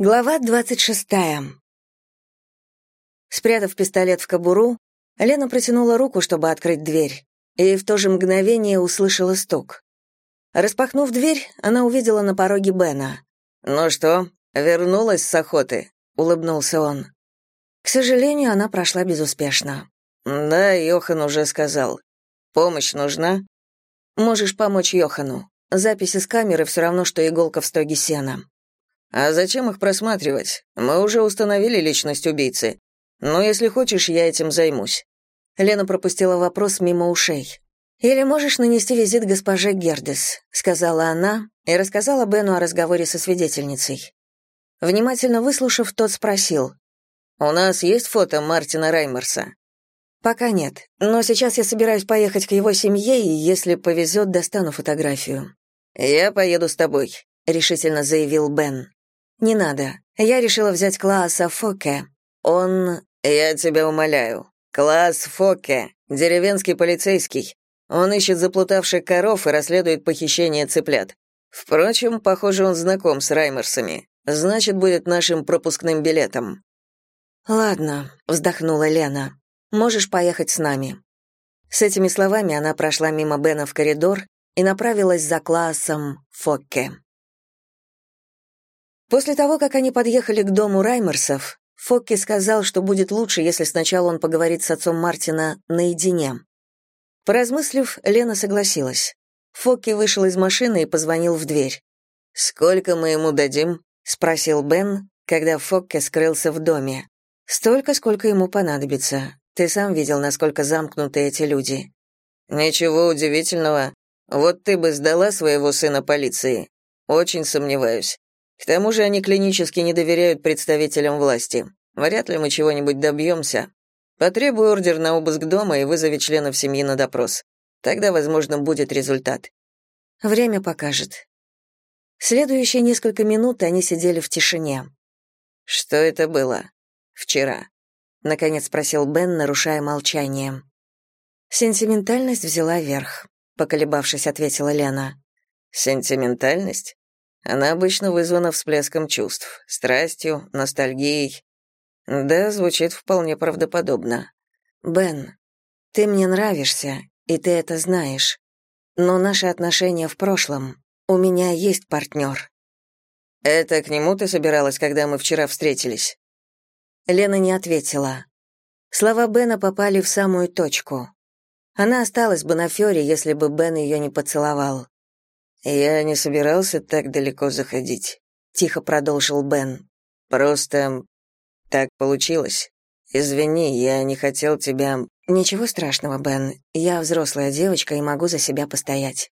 Глава двадцать шестая. Спрятав пистолет в кобуру, Лена протянула руку, чтобы открыть дверь, и в то же мгновение услышала стук. Распахнув дверь, она увидела на пороге Бена. «Ну что, вернулась с охоты?» — улыбнулся он. К сожалению, она прошла безуспешно. «Да, Йохан уже сказал. Помощь нужна?» «Можешь помочь Йохану. Записи с камеры все равно, что иголка в стоге сена». «А зачем их просматривать? Мы уже установили личность убийцы. Но если хочешь, я этим займусь». Лена пропустила вопрос мимо ушей. «Или можешь нанести визит госпоже Гердес», — сказала она и рассказала Бену о разговоре со свидетельницей. Внимательно выслушав, тот спросил. «У нас есть фото Мартина Раймерса?» «Пока нет, но сейчас я собираюсь поехать к его семье, и, если повезет, достану фотографию». «Я поеду с тобой», — решительно заявил Бен. «Не надо. Я решила взять класса Фоке. Он...» «Я тебя умоляю. Класс Фоке. Деревенский полицейский. Он ищет заплутавших коров и расследует похищение цыплят. Впрочем, похоже, он знаком с Раймерсами. Значит, будет нашим пропускным билетом». «Ладно», — вздохнула Лена. «Можешь поехать с нами». С этими словами она прошла мимо Бена в коридор и направилась за классом Фокке. После того, как они подъехали к дому Раймерсов, Фокки сказал, что будет лучше, если сначала он поговорит с отцом Мартина наедине. Поразмыслив, Лена согласилась. Фокки вышел из машины и позвонил в дверь. «Сколько мы ему дадим?» — спросил Бен, когда Фокке скрылся в доме. «Столько, сколько ему понадобится. Ты сам видел, насколько замкнуты эти люди». «Ничего удивительного. Вот ты бы сдала своего сына полиции. Очень сомневаюсь. К тому же они клинически не доверяют представителям власти. Вряд ли мы чего-нибудь добьемся. Потребуй ордер на обыск дома и вызови членов семьи на допрос. Тогда, возможно, будет результат. Время покажет. Следующие несколько минут они сидели в тишине. Что это было? Вчера. Наконец спросил Бен, нарушая молчание. Сентиментальность взяла верх, поколебавшись, ответила Лена. Сентиментальность? Она обычно вызвана всплеском чувств, страстью, ностальгией. Да, звучит вполне правдоподобно. Бен, ты мне нравишься, и ты это знаешь. Но наши отношения в прошлом. У меня есть партнер». Это к нему ты собиралась, когда мы вчера встретились? Лена не ответила. Слова Бена попали в самую точку. Она осталась бы на Фёре, если бы Бен ее не поцеловал. «Я не собирался так далеко заходить», — тихо продолжил Бен. «Просто так получилось. Извини, я не хотел тебя...» «Ничего страшного, Бен. Я взрослая девочка и могу за себя постоять».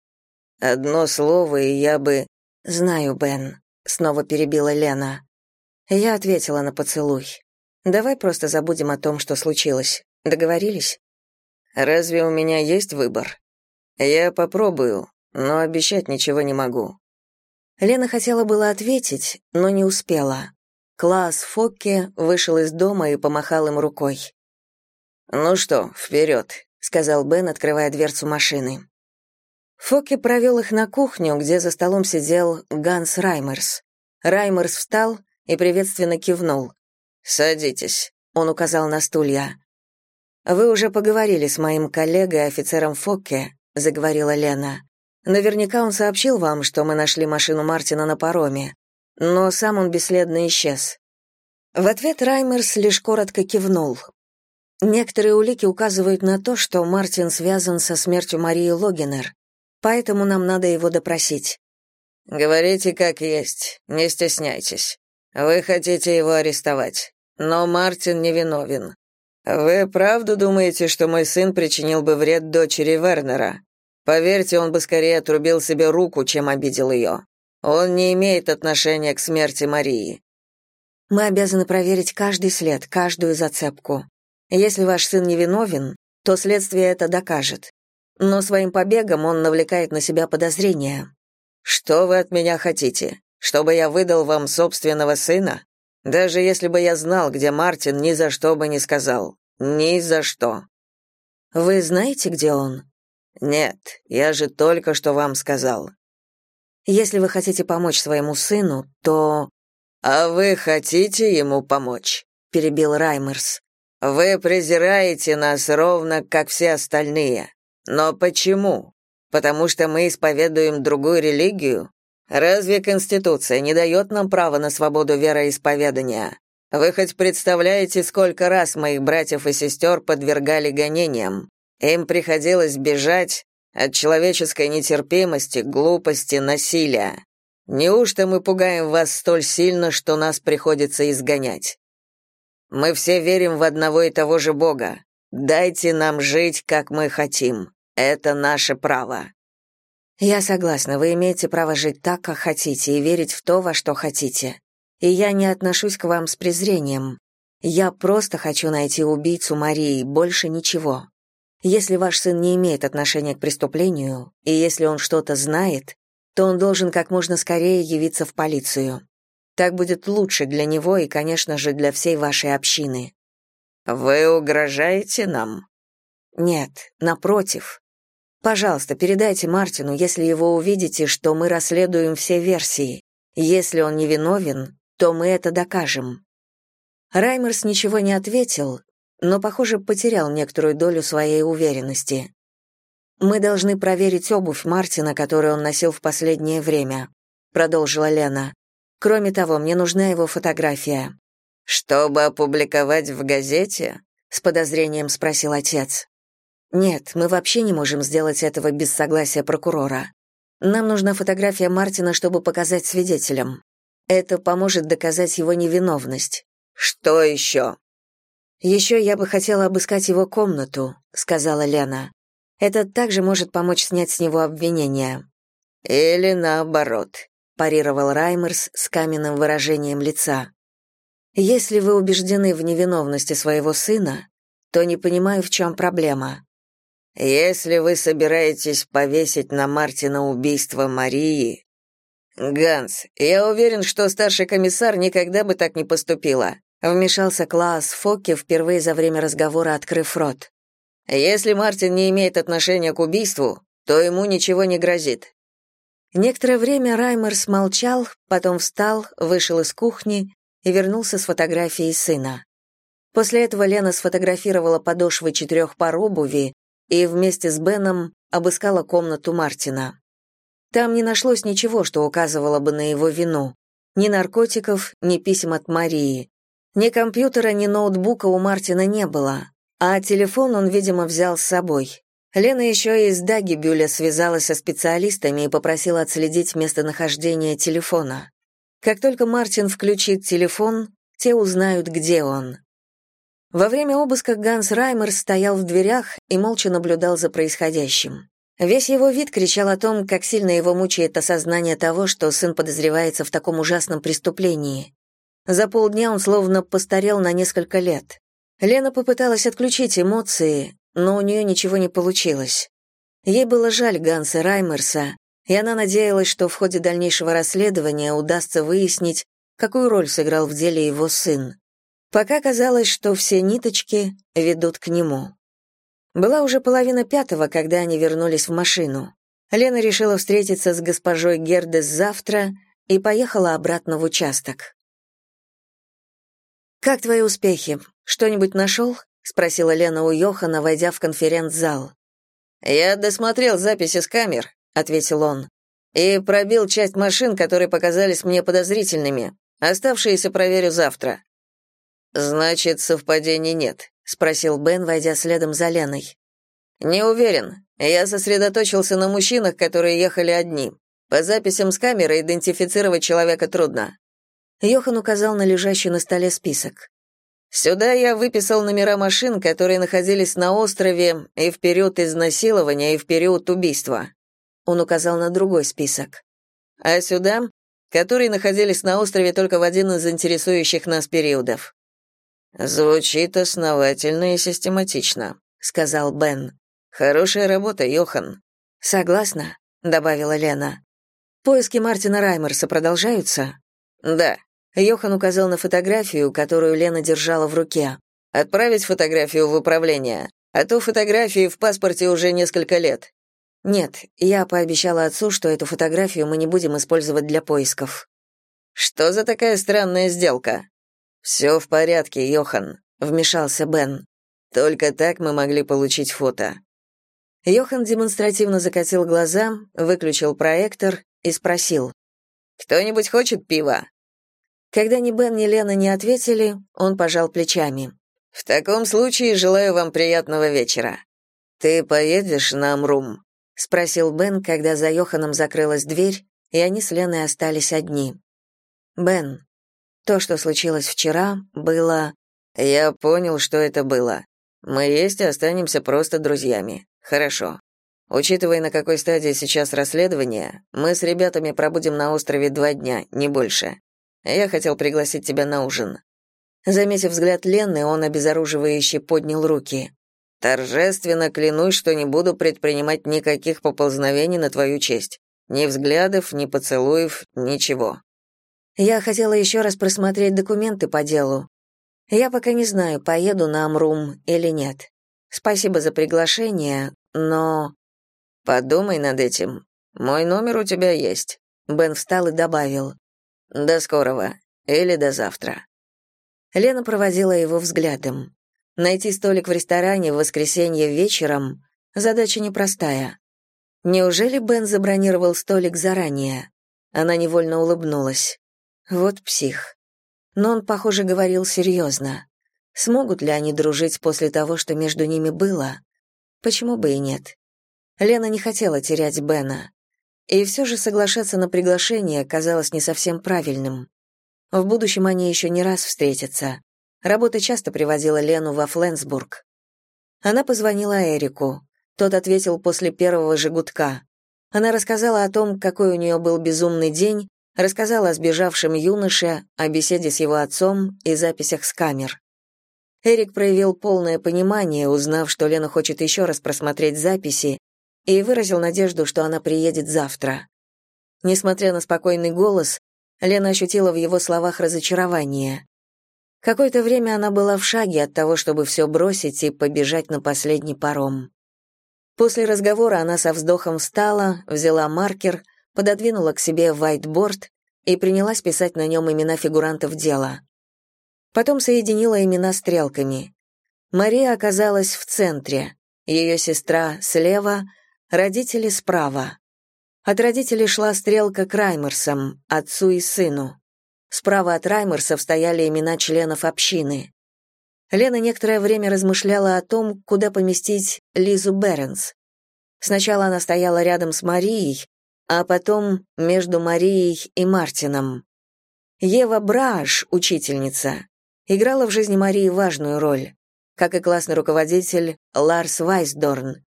«Одно слово, и я бы...» «Знаю, Бен», — снова перебила Лена. Я ответила на поцелуй. «Давай просто забудем о том, что случилось. Договорились?» «Разве у меня есть выбор?» «Я попробую, но обещать ничего не могу». Лена хотела было ответить, но не успела. Класс Фокке вышел из дома и помахал им рукой. «Ну что, вперед», — сказал Бен, открывая дверцу машины. Фокке провел их на кухню, где за столом сидел Ганс Раймерс. Раймерс встал и приветственно кивнул. «Садитесь», — он указал на стулья. «Вы уже поговорили с моим коллегой, офицером Фокке», — заговорила Лена. Наверняка он сообщил вам, что мы нашли машину Мартина на пароме, но сам он бесследно исчез. В ответ Раймерс лишь коротко кивнул. Некоторые улики указывают на то, что Мартин связан со смертью Марии Логинер, поэтому нам надо его допросить. Говорите как есть, не стесняйтесь. Вы хотите его арестовать, но Мартин невиновен. Вы правду думаете, что мой сын причинил бы вред дочери Вернера? Поверьте, он бы скорее отрубил себе руку, чем обидел ее. Он не имеет отношения к смерти Марии. Мы обязаны проверить каждый след, каждую зацепку. Если ваш сын невиновен, то следствие это докажет. Но своим побегом он навлекает на себя подозрения. Что вы от меня хотите? Чтобы я выдал вам собственного сына? Даже если бы я знал, где Мартин, ни за что бы не сказал. Ни за что. Вы знаете, где он? Нет, я же только что вам сказал. Если вы хотите помочь своему сыну, то «А вы хотите ему помочь?» — перебил Раймерс. «Вы презираете нас ровно, как все остальные. Но почему? Потому что мы исповедуем другую религию? Разве Конституция не дает нам права на свободу вероисповедания? Вы хоть представляете, сколько раз моих братьев и сестер подвергали гонениям? Им приходилось бежать от человеческой нетерпимости, глупости, насилия. Неужто мы пугаем вас столь сильно, что нас приходится изгонять? Мы все верим в одного и того же Бога. Дайте нам жить, как мы хотим. Это наше право. Я согласна, вы имеете право жить так, как хотите, и верить в то, во что хотите. И я не отношусь к вам с презрением. Я просто хочу найти убийцу Марии, больше ничего. Если ваш сын не имеет отношения к преступлению, и если он что-то знает, то он должен как можно скорее явиться в полицию. Так будет лучше для него и, конечно же, для всей вашей общины. Вы угрожаете нам? Нет, напротив. Пожалуйста, передайте Мартину, если его увидите, что мы расследуем все версии. Если он невиновен, то мы это докажем. Раймерс ничего не ответил, но, похоже, потерял некоторую долю своей уверенности. Мы должны проверить обувь Мартина, которую он носил в последнее время, продолжила Лена. Кроме того, мне нужна его фотография. Чтобы опубликовать в газете? с подозрением спросил отец. Нет, мы вообще не можем сделать этого без согласия прокурора. Нам нужна фотография Мартина, чтобы показать свидетелям. Это поможет доказать его невиновность. Что еще?» «Еще я бы хотела обыскать его комнату», — сказала Лена. Это также может помочь снять с него обвинения. Или наоборот, парировал Раймерс с каменным выражением лица. Если вы убеждены в невиновности своего сына, то не понимаю, в чем проблема. Если вы собираетесь повесить на Мартина убийство Марии, Ганс, я уверен, что старший комиссар никогда бы так не поступила. Вмешался Клаус Фокке впервые за время разговора, открыв рот. Если Мартин не имеет отношения к убийству, то ему ничего не грозит. Некоторое время Раймер смолчал, потом встал, вышел из кухни и вернулся с фотографией сына. После этого Лена сфотографировала подошвы четырех пар обуви и вместе с Беном обыскала комнату Мартина. Там не нашлось ничего, что указывало бы на его вину. Ни наркотиков, ни писем от Марии. Ни компьютера, ни ноутбука у Мартина не было. А телефон он, видимо, взял с собой. Лена еще и из Дагибюля связалась со специалистами и попросила отследить местонахождение телефона. Как только Мартин включит телефон, те узнают, где он. Во время обыска Ганс Раймер стоял в дверях и молча наблюдал за происходящим. Весь его вид кричал о том, как сильно его мучает осознание того, что сын подозревается в таком ужасном преступлении. За полдня он словно постарел на несколько лет. Лена попыталась отключить эмоции, но у нее ничего не получилось. Ей было жаль Ганса Раймерса, и она надеялась, что в ходе дальнейшего расследования удастся выяснить, какую роль сыграл в деле его сын. Пока казалось, что все ниточки ведут к нему. Была уже половина пятого, когда они вернулись в машину. Лена решила встретиться с госпожой Гердес завтра и поехала обратно в участок. «Как твои успехи? Что-нибудь нашел?» — спросила Лена у Йохана, войдя в конференц-зал. «Я досмотрел записи с камер», — ответил он, «и пробил часть машин, которые показались мне подозрительными. Оставшиеся проверю завтра». «Значит, совпадений нет», — спросил Бен, войдя следом за Леной. «Не уверен. Я сосредоточился на мужчинах, которые ехали одни. По записям с камеры идентифицировать человека трудно. Йохан указал на лежащий на столе список. «Сюда я выписал номера машин, которые находились на острове и в период изнасилования, и в период убийства». Он указал на другой список. «А сюда, которые находились на острове только в один из интересующих нас периодов». «Звучит основательно и систематично», — сказал Бен. «Хорошая работа, Йохан». «Согласна», — добавила Лена. «Поиски Мартина Раймерса продолжаются?» «Да», Йохан указал на фотографию, которую Лена держала в руке. «Отправить фотографию в управление, а то фотографии в паспорте уже несколько лет». «Нет, я пообещала отцу, что эту фотографию мы не будем использовать для поисков». Что за такая странная сделка?» «Все в порядке, Йохан», — вмешался Бен. «Только так мы могли получить фото». Йохан демонстративно закатил глаза, выключил проектор и спросил. «Кто-нибудь хочет пива?» Когда ни Бен, ни Лена не ответили, он пожал плечами. «В таком случае желаю вам приятного вечера. Ты поедешь на Амрум?» — спросил Бен, когда за Йоханом закрылась дверь, и они с Леной остались одни. «Бен, то, что случилось вчера, было...» «Я понял, что это было. Мы есть и останемся просто друзьями. Хорошо. Учитывая, на какой стадии сейчас расследование, мы с ребятами пробудем на острове два дня, не больше. Я хотел пригласить тебя на ужин». Заметив взгляд Лены, он обезоруживающе поднял руки. «Торжественно клянусь, что не буду предпринимать никаких поползновений на твою честь. Ни взглядов, ни поцелуев, ничего». Я хотела еще раз просмотреть документы по делу. Я пока не знаю, поеду на Амрум или нет. Спасибо за приглашение, но... Подумай над этим. Мой номер у тебя есть. Бен встал и добавил. До скорого. Или до завтра. Лена проводила его взглядом. Найти столик в ресторане в воскресенье вечером — задача непростая. Неужели Бен забронировал столик заранее? Она невольно улыбнулась. Вот псих. Но он, похоже, говорил серьезно. Смогут ли они дружить после того, что между ними было? Почему бы и нет? Лена не хотела терять Бена. И все же соглашаться на приглашение казалось не совсем правильным. В будущем они еще не раз встретятся. Работа часто приводила Лену во Фленсбург. Она позвонила Эрику. Тот ответил после первого же гудка. Она рассказала о том, какой у нее был безумный день, рассказала о сбежавшем юноше, о беседе с его отцом и записях с камер. Эрик проявил полное понимание, узнав, что Лена хочет еще раз просмотреть записи, и выразил надежду, что она приедет завтра. Несмотря на спокойный голос, Лена ощутила в его словах разочарование. Какое-то время она была в шаге от того, чтобы все бросить и побежать на последний паром. После разговора она со вздохом встала, взяла маркер, пододвинула к себе вайтборд и принялась писать на нем имена фигурантов дела. Потом соединила имена стрелками. Мария оказалась в центре, ее сестра слева, Родители справа. От родителей шла стрелка к Раймерсам, отцу и сыну. Справа от Раймерсов стояли имена членов общины. Лена некоторое время размышляла о том, куда поместить Лизу Беренс. Сначала она стояла рядом с Марией, а потом между Марией и Мартином. Ева Браш, учительница, играла в жизни Марии важную роль, как и классный руководитель Ларс Вайсдорн.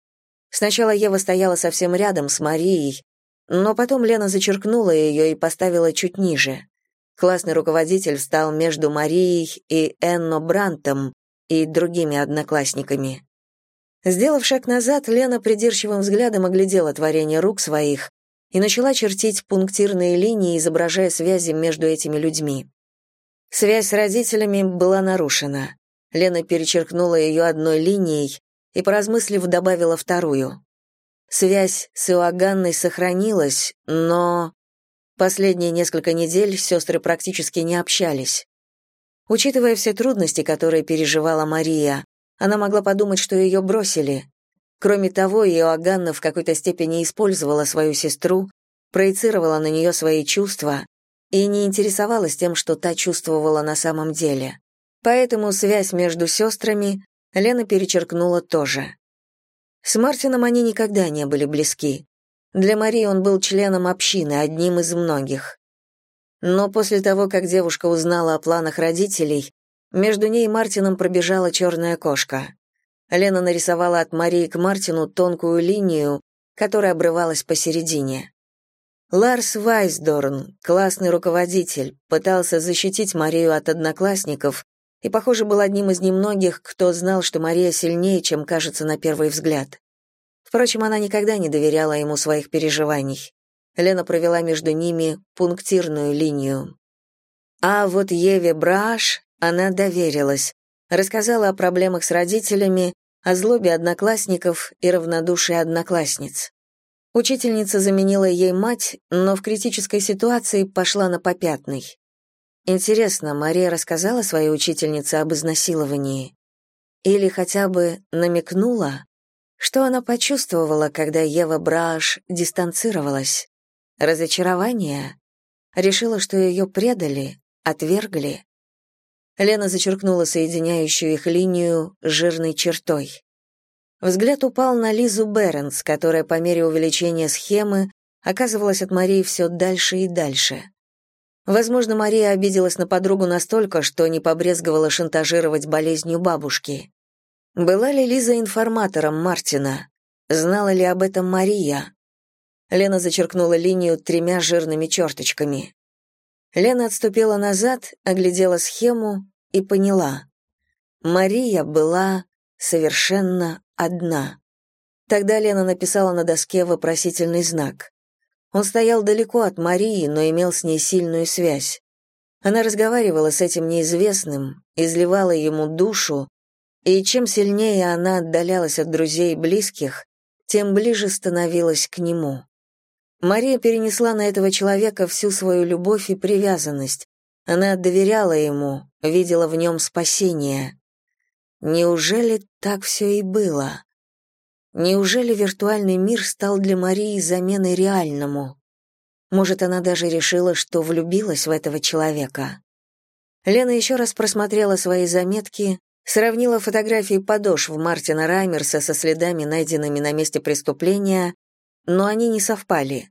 Сначала Ева стояла совсем рядом с Марией, но потом Лена зачеркнула ее и поставила чуть ниже. Классный руководитель встал между Марией и Энно Брантом и другими одноклассниками. Сделав шаг назад, Лена придирчивым взглядом оглядела творение рук своих и начала чертить пунктирные линии, изображая связи между этими людьми. Связь с родителями была нарушена. Лена перечеркнула ее одной линией, и, поразмыслив, добавила вторую. Связь с Иоганной сохранилась, но... Последние несколько недель сестры практически не общались. Учитывая все трудности, которые переживала Мария, она могла подумать, что ее бросили. Кроме того, Иоганна в какой-то степени использовала свою сестру, проецировала на нее свои чувства и не интересовалась тем, что та чувствовала на самом деле. Поэтому связь между сестрами Лена перечеркнула тоже. С Мартином они никогда не были близки. Для Марии он был членом общины, одним из многих. Но после того, как девушка узнала о планах родителей, между ней и Мартином пробежала черная кошка. Лена нарисовала от Марии к Мартину тонкую линию, которая обрывалась посередине. Ларс Вайсдорн, классный руководитель, пытался защитить Марию от одноклассников, и, похоже, был одним из немногих, кто знал, что Мария сильнее, чем кажется на первый взгляд. Впрочем, она никогда не доверяла ему своих переживаний. Лена провела между ними пунктирную линию. А вот Еве Браш она доверилась, рассказала о проблемах с родителями, о злобе одноклассников и равнодушии одноклассниц. Учительница заменила ей мать, но в критической ситуации пошла на попятный. Интересно, Мария рассказала своей учительнице об изнасиловании? Или хотя бы намекнула? Что она почувствовала, когда Ева Браш дистанцировалась? Разочарование? Решила, что ее предали, отвергли? Лена зачеркнула соединяющую их линию жирной чертой. Взгляд упал на Лизу Беренс, которая по мере увеличения схемы оказывалась от Марии все дальше и дальше. Возможно, Мария обиделась на подругу настолько, что не побрезговала шантажировать болезнью бабушки. Была ли Лиза информатором Мартина? Знала ли об этом Мария? Лена зачеркнула линию тремя жирными черточками. Лена отступила назад, оглядела схему и поняла. Мария была совершенно одна. Тогда Лена написала на доске вопросительный знак. Он стоял далеко от Марии, но имел с ней сильную связь. Она разговаривала с этим неизвестным, изливала ему душу, и чем сильнее она отдалялась от друзей и близких, тем ближе становилась к нему. Мария перенесла на этого человека всю свою любовь и привязанность. Она доверяла ему, видела в нем спасение. Неужели так все и было? Неужели виртуальный мир стал для Марии заменой реальному? Может, она даже решила, что влюбилась в этого человека? Лена еще раз просмотрела свои заметки, Сравнила фотографии подошв Мартина Раймерса со следами, найденными на месте преступления, но они не совпали.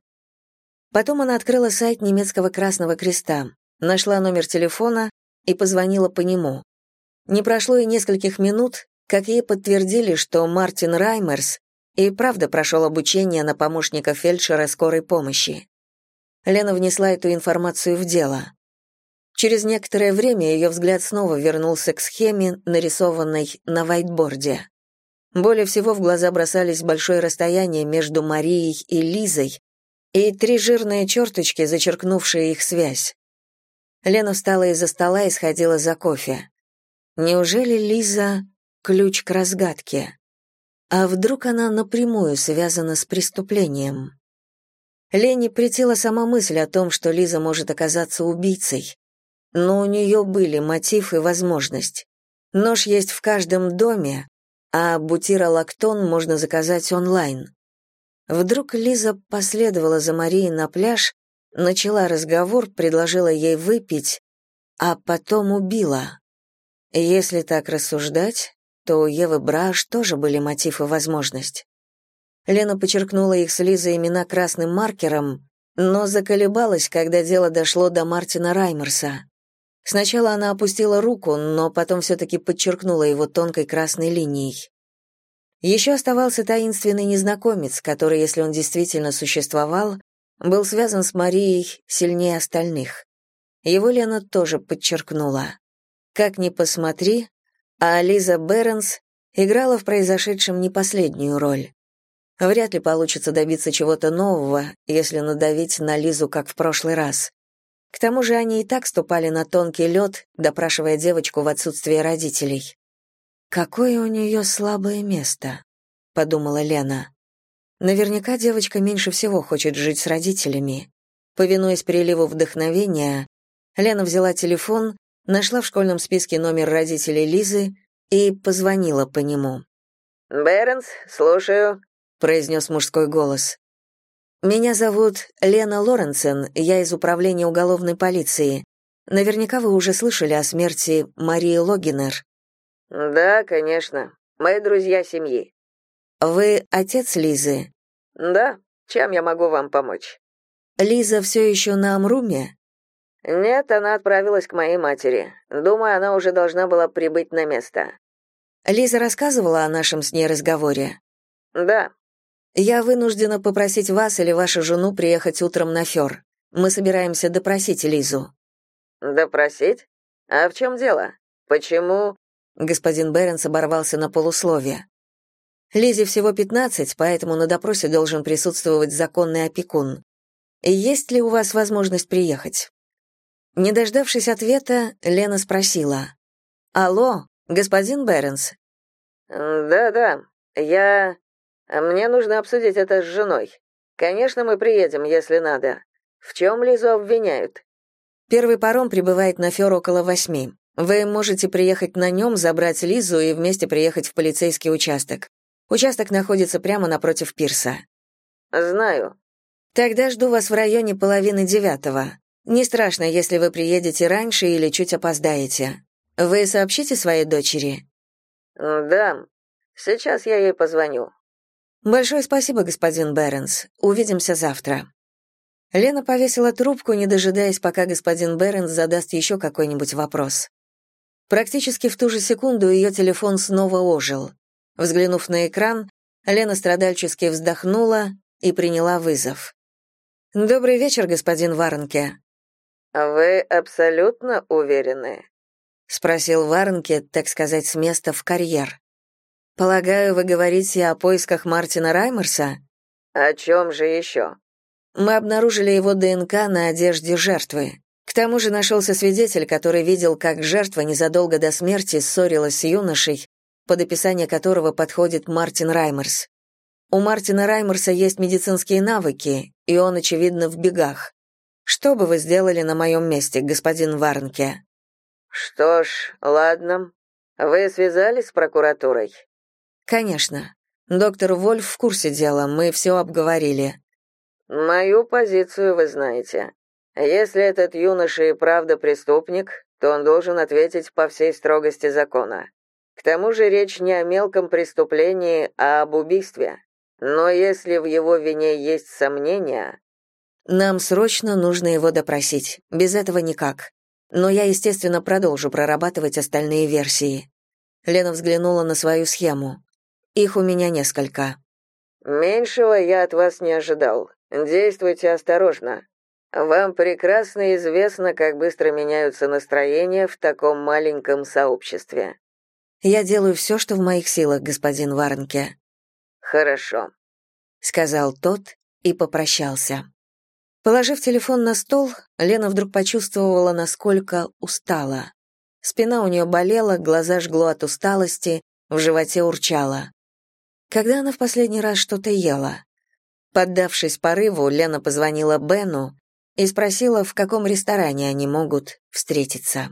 Потом она открыла сайт немецкого Красного Креста, нашла номер телефона и позвонила по нему. Не прошло и нескольких минут, как ей подтвердили, что Мартин Раймерс и правда прошел обучение на помощника фельдшера скорой помощи. Лена внесла эту информацию в дело. Через некоторое время ее взгляд снова вернулся к схеме, нарисованной на вайтборде. Более всего в глаза бросались большое расстояние между Марией и Лизой и три жирные черточки, зачеркнувшие их связь. Лена встала из-за стола и сходила за кофе. Неужели Лиза — ключ к разгадке? А вдруг она напрямую связана с преступлением? Лене претила сама мысль о том, что Лиза может оказаться убийцей но у нее были мотив и возможность. Нож есть в каждом доме, а бутиролактон можно заказать онлайн. Вдруг Лиза последовала за Марией на пляж, начала разговор, предложила ей выпить, а потом убила. Если так рассуждать, то у Евы Браш тоже были мотив и возможность. Лена подчеркнула их с Лизой имена красным маркером, но заколебалась, когда дело дошло до Мартина Раймерса. Сначала она опустила руку, но потом все-таки подчеркнула его тонкой красной линией. Еще оставался таинственный незнакомец, который, если он действительно существовал, был связан с Марией сильнее остальных. Его Лена тоже подчеркнула. Как ни посмотри, а Лиза Бернс играла в произошедшем не последнюю роль. Вряд ли получится добиться чего-то нового, если надавить на Лизу, как в прошлый раз. К тому же они и так ступали на тонкий лед, допрашивая девочку в отсутствие родителей. «Какое у нее слабое место», — подумала Лена. Наверняка девочка меньше всего хочет жить с родителями. Повинуясь приливу вдохновения, Лена взяла телефон, нашла в школьном списке номер родителей Лизы и позвонила по нему. «Бернс, слушаю», — произнес мужской голос. Меня зовут Лена Лоренсен, я из управления уголовной полиции. Наверняка вы уже слышали о смерти Марии Логинер. Да, конечно. Мои друзья семьи. Вы отец Лизы? Да. Чем я могу вам помочь? Лиза все еще на Амруме? Нет, она отправилась к моей матери. Думаю, она уже должна была прибыть на место. Лиза рассказывала о нашем с ней разговоре? Да, я вынуждена попросить вас или вашу жену приехать утром на Фёр. Мы собираемся допросить Лизу». «Допросить? А в чем дело? Почему...» Господин Беренс оборвался на полусловие. Лизе всего пятнадцать, поэтому на допросе должен присутствовать законный опекун. Есть ли у вас возможность приехать? Не дождавшись ответа, Лена спросила. «Алло, господин Беренс?» «Да-да, я...» Мне нужно обсудить это с женой. Конечно, мы приедем, если надо. В чем Лизу обвиняют? Первый паром прибывает на Фёр около восьми. Вы можете приехать на нем, забрать Лизу и вместе приехать в полицейский участок. Участок находится прямо напротив пирса. Знаю. Тогда жду вас в районе половины девятого. Не страшно, если вы приедете раньше или чуть опоздаете. Вы сообщите своей дочери? Да. Сейчас я ей позвоню. Большое спасибо, господин Бернс. Увидимся завтра. Лена повесила трубку, не дожидаясь, пока господин Бернс задаст еще какой-нибудь вопрос. Практически в ту же секунду ее телефон снова ожил. Взглянув на экран, Лена страдальчески вздохнула и приняла вызов. «Добрый вечер, господин Варенке». «Вы абсолютно уверены?» — спросил Варенке, так сказать, с места в карьер. «Полагаю, вы говорите о поисках Мартина Раймерса?» «О чем же еще?» «Мы обнаружили его ДНК на одежде жертвы. К тому же нашелся свидетель, который видел, как жертва незадолго до смерти ссорилась с юношей, под описание которого подходит Мартин Раймерс. У Мартина Раймерса есть медицинские навыки, и он, очевидно, в бегах. Что бы вы сделали на моем месте, господин Варнке?» «Что ж, ладно. Вы связались с прокуратурой?» «Конечно. Доктор Вольф в курсе дела, мы все обговорили». «Мою позицию вы знаете. Если этот юноша и правда преступник, то он должен ответить по всей строгости закона. К тому же речь не о мелком преступлении, а об убийстве. Но если в его вине есть сомнения... Нам срочно нужно его допросить. Без этого никак. Но я, естественно, продолжу прорабатывать остальные версии. Лена взглянула на свою схему. Их у меня несколько. Меньшего я от вас не ожидал. Действуйте осторожно. Вам прекрасно известно, как быстро меняются настроения в таком маленьком сообществе. Я делаю все, что в моих силах, господин Варнке. Хорошо, сказал тот и попрощался. Положив телефон на стол, Лена вдруг почувствовала, насколько устала. Спина у нее болела, глаза жгло от усталости, в животе урчало. Когда она в последний раз что-то ела? Поддавшись порыву, Лена позвонила Бену и спросила, в каком ресторане они могут встретиться.